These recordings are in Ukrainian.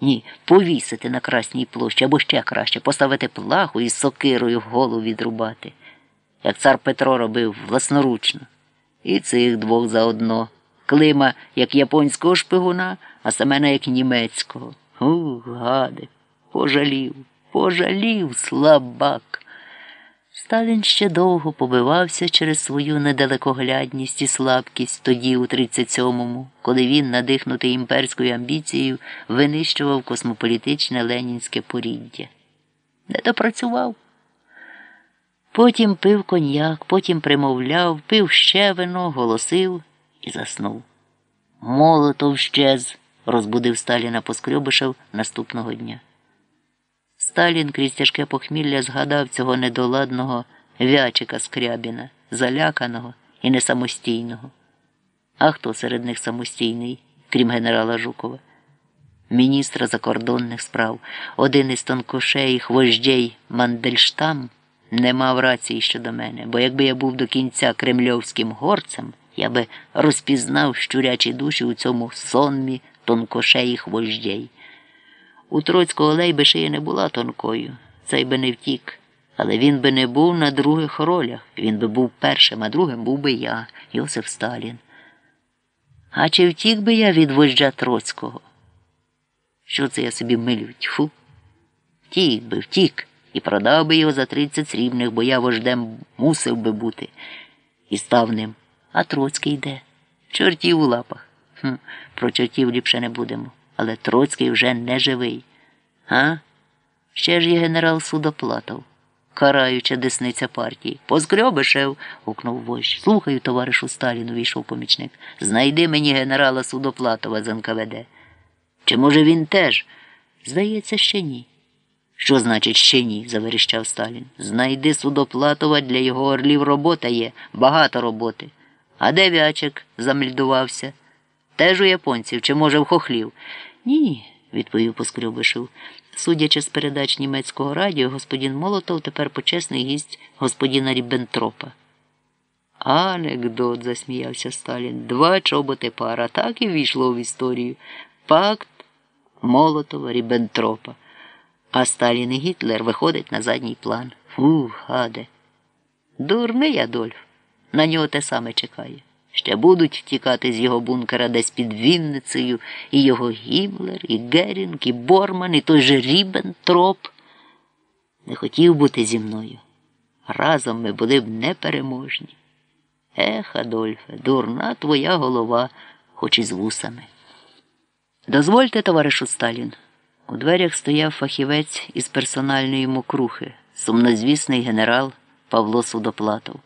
Ні, повісити на Красній площі або ще краще поставити плаху і сокирою голову відрубати, як цар Петро робив власноручно. І цих двох заодно. Клима як японського шпигуна, а Семена як німецького. Ух, гади, пожалів, пожалів слабак. Сталін ще довго побивався через свою недалекоглядність і слабкість тоді, у 37-му, коли він, надихнутий імперською амбіцією, винищував космополітичне ленінське поріддя. Не допрацював. Потім пив коньяк, потім примовляв, пив ще вино, голосив і заснув. Молотов щез, розбудив Сталіна Поскрьобишев наступного дня. Сталін крізь тяжке похмілля згадав цього недоладного вячика Скрябіна, заляканого і несамостійного. А хто серед них самостійний, крім генерала Жукова? Міністра закордонних справ, один із тонкошей вождей Мандельштам не мав рації щодо мене, бо якби я був до кінця кремльовським горцем, я би розпізнав щурячі душі у цьому сонмі тонкошеїх вождей. У Троцького лейби шия не була тонкою, цей би не втік. Але він би не був на других ролях. Він би був першим, а другим був би я, Йосиф Сталін. А чи втік би я від вождя Троцького? Що це я собі милю? Тьфу? Втік би, втік, і продав би його за 30 срібних, бо я вождем мусив би бути. І став ним. А Троцький йде. Чортів у лапах. Хм, Про чортів ліпше не будемо але Троцький вже не живий. А? Ще ж є генерал Судоплатов, караюча десниця партії. Позгрьобишев, гукнув вождь. Слухаю, товаришу Сталіну, війшов помічник. Знайди мені генерала Судоплатова з НКВД. Чи, може, він теж? Здається, ще ні. Що значить ще ні? заверіщав Сталін. Знайди Судоплатова для його орлів робота є, багато роботи. А де вячик? замельдувався. Теж у японців, чи, може, в хохлів? Ні, відповів Поскрюбишев. Судячи з передач німецького радіо, господин Молотов тепер почесний гість господина Ріббентропа. Анекдот, засміявся Сталін. Два чоботи пара, так і війшло в історію. Пакт Молотова Ріббентропа. А Сталін і Гітлер виходить на задній план. Фу, гаде. Дурний Адольф. На нього те саме чекає. Ще будуть втікати з його бункера десь під Вінницею і його Гімлер, і Герінг, і Борман, і той же Рібентроп. Не хотів бути зі мною. Разом ми були б непереможні. Ех, Адольфе, дурна твоя голова, хоч і з вусами. Дозвольте, товаришу Сталін. У дверях стояв фахівець із персональної мокрухи, сумнозвісний генерал Павло Судоплатов.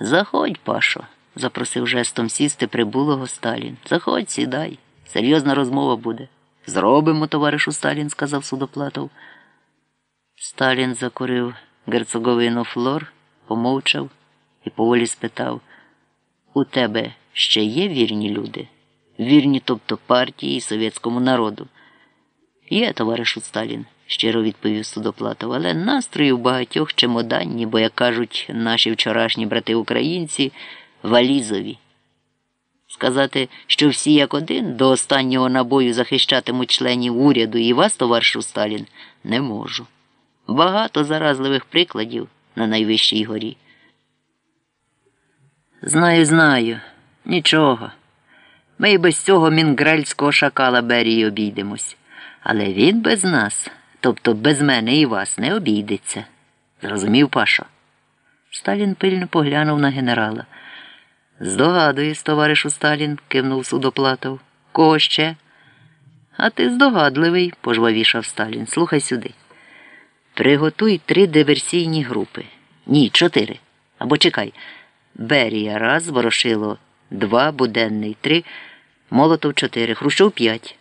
Заходь, Пашо запросив жестом сісти прибулого Сталін. Заходь, сідай. Серйозна розмова буде. Зробимо, товаришу Сталін, сказав Судоплатов. Сталін закурив герцоговину флор, помовчав і поволі спитав У тебе ще є вірні люди? Вірні, тобто партії і совєтському народу. Є, товаришу Сталін, щиро відповів Судоплатов, але настрої у багатьох чемоданні, бо, як кажуть наші вчорашні брати українці, валізові. Сказати, що всі як один до останнього набою захищатимуть членів уряду і вас, товаришу Сталін, не можу. Багато заразливих прикладів на найвищій горі. Знаю, знаю, нічого. Ми й без цього мінгрельського шакала Берії обійдемось. Але він без нас, тобто без мене і вас, не обійдеться. Зрозумів Пашо? Сталін пильно поглянув на генерала. Здогадуєш, товаришу Сталін, кивнув судоплатов. Кого ще? А ти здогадливий, пожвавішав Сталін. Слухай сюди. Приготуй три диверсійні групи. Ні, чотири. Або чекай. Берія раз, Ворошило два, Буденний три, Молотов чотири, Хрущов п'ять.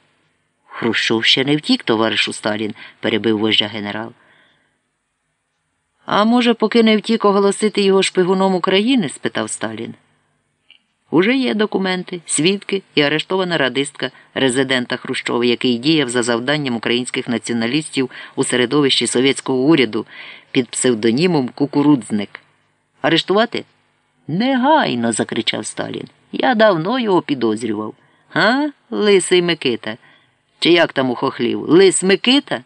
Хрущов ще не втік, товаришу Сталін, перебив вождя генерал. А може, поки не втік оголосити його шпигуном України? спитав Сталін. Уже є документи, свідки і арештована радистка резидента Хрущова, який діяв за завданням українських націоналістів у середовищі совєтського уряду під псевдонімом Кукурудзник. Арештувати? Негайно. закричав Сталін. Я давно його підозрював. А, лисий Микита? Чи як там у хохлів? Лис Микита?